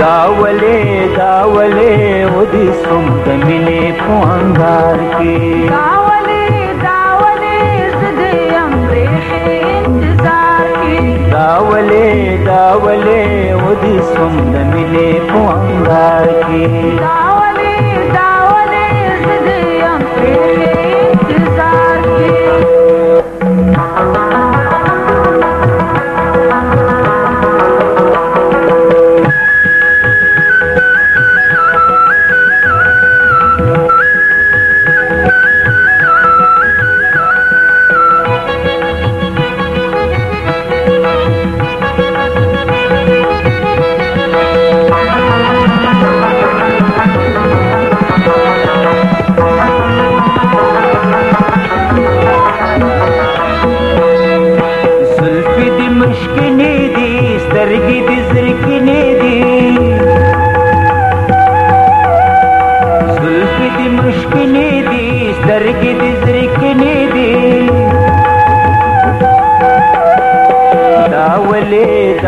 داولې داولې و دې سوم د مینې په انګار کې داولې داولې زده امرې انتظار کې داولې داولې و دې سوم د مینې په انګار کې داولې داولې زده امرې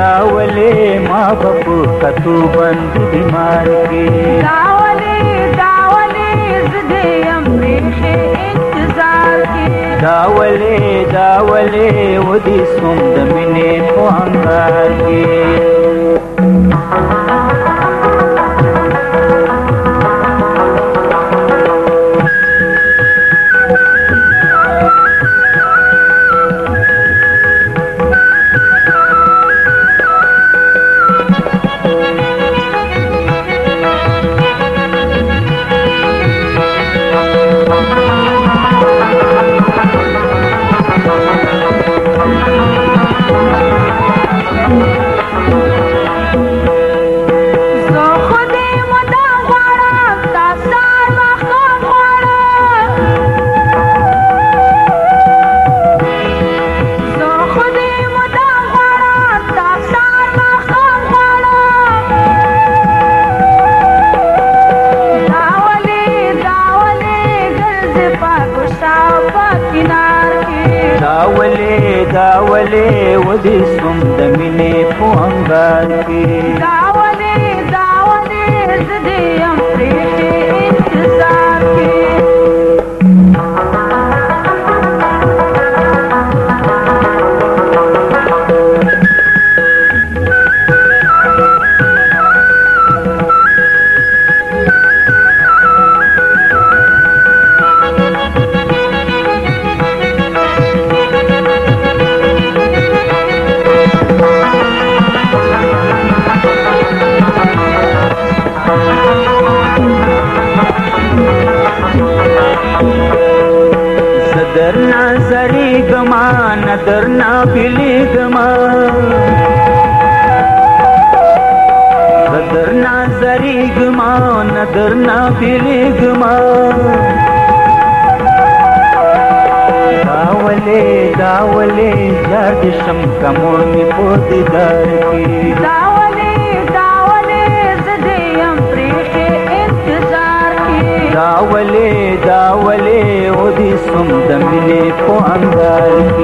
داولې ما په کتو باندې بیمار کې داولې داولې زده يم ریشه انتظار کې داولې داولې ودي سوم د مینې په انګار کې ګساو په کینار کې دا ولې دا ولې ودی سوم د مینې په انګار کې کنه در نه پیلیدما در نه زریګما نه در نه پیلیګما داولې داولې یار دې شم کمور می پوتې دار کی داولې داولې زدې يم پرېښې انتظار کی داولې داولې او دې سم د مینې په انګار کی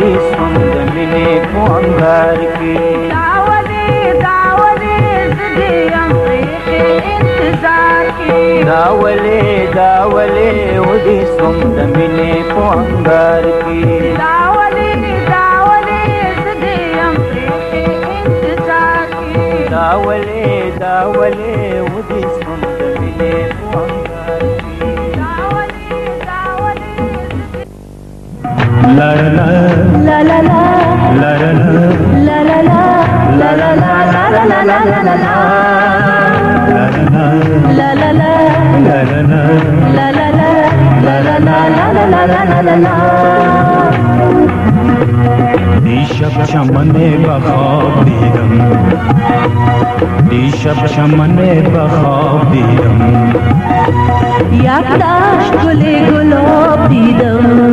دې سم د مینې په انګار کې داولې داولې زدې ام انتظار کې داولې داولې و دې سم د مینې په انګار کې داولې داولې زدې ام انتظار کې داولې داولې دیشب چمن بخواب دیدم دیشب چمن بخواب دیدم یک داشت گل گلاب دیدم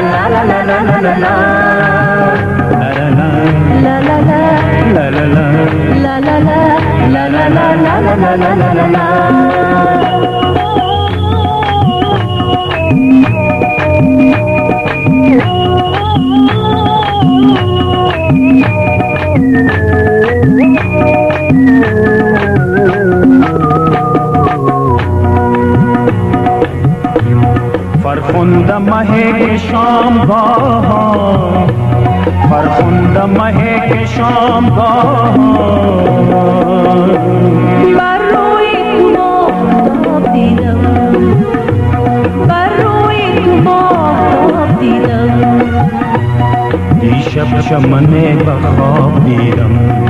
la la la la la دیشب چمن به خواب دیدم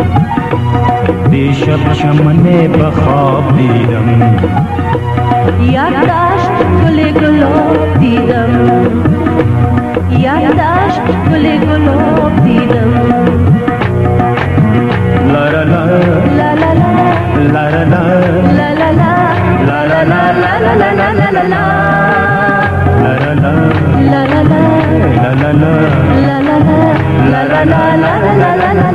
دیشب چمن به خواب دیدم یاد داشت گل گلاب دیدم یاد داشت گل گلاب دیدم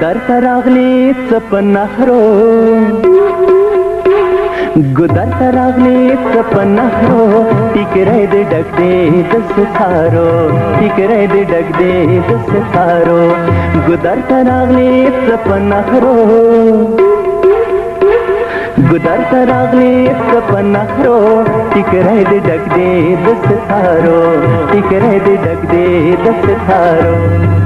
تراغلی سپنا خرو گرتا تراغلی سپنا خرو ٹک رہ دے ڈک دے دس تھارو ٹک رہ دے ڈک دے دس تھارو گدرتا تراغلی سپنا خرو گرتا تراغلی سپنا کرو ٹک رہ دے ڈک دے دس تھارو ٹک رہ دے ڈک دے دس تھارو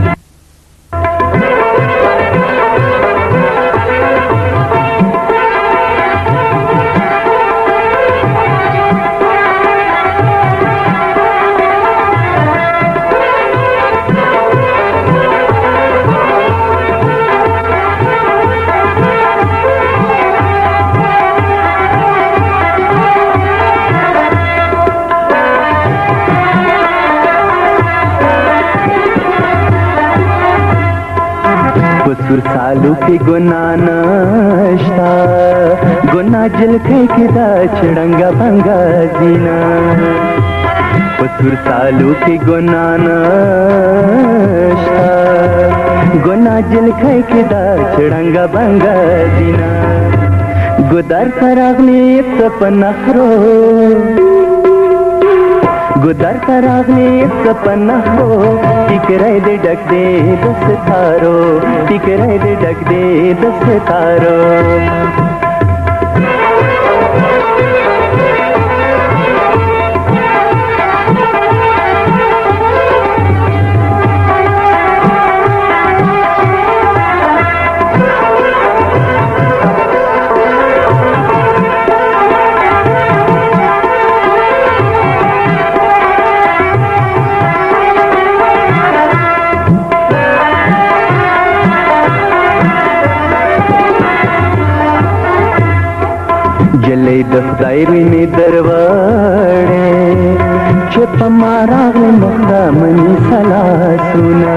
سالو کی گنانا گنا جلد بھنگا زینا قصور سالو کی ناشتا گنا جل کی دا گا بھنگا جینا گودر پر نفرو گدر گھر کرا ہو ٹک ٹکرے دے ڈک ڈے دس دے ڈک دے دس تھارو د خدای ویني دروړې چې په مارا مخدا مني سلاسونه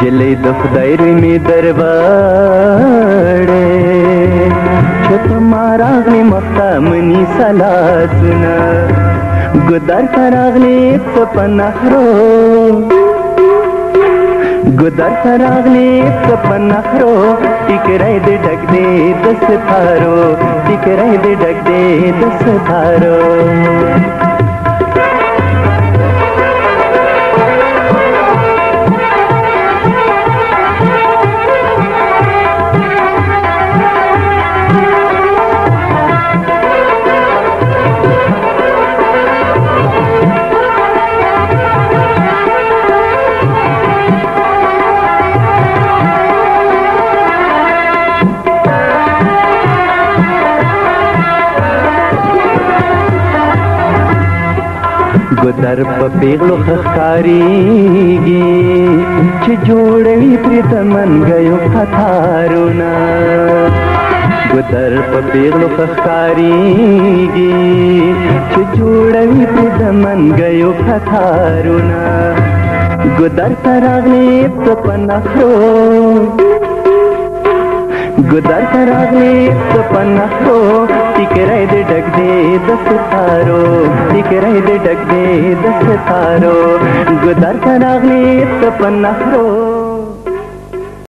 جلې د خدای ویني دروړې چې په مارا مخدا مني سلاسونه ګدار تراغلي په پنهرو گھر فرگی سفر ایک ریڈے ڈگتے دس تھارو ایک رے ڈگے دس تھارو در په پیغلو خخکاریږي چې جوړوي پرې د منګیو کتارونه ګدر په پیغلو خخکاریږي چې جوړوي پرې د منګیو کتارونه ګدر تراغلي په پنخرو گدر کراگی تو پنس لو ٹکرائی دے ڈگتے دس تھارو ٹکرائی دے ڈک دے دس تارو گدھر کرای تو پنس لو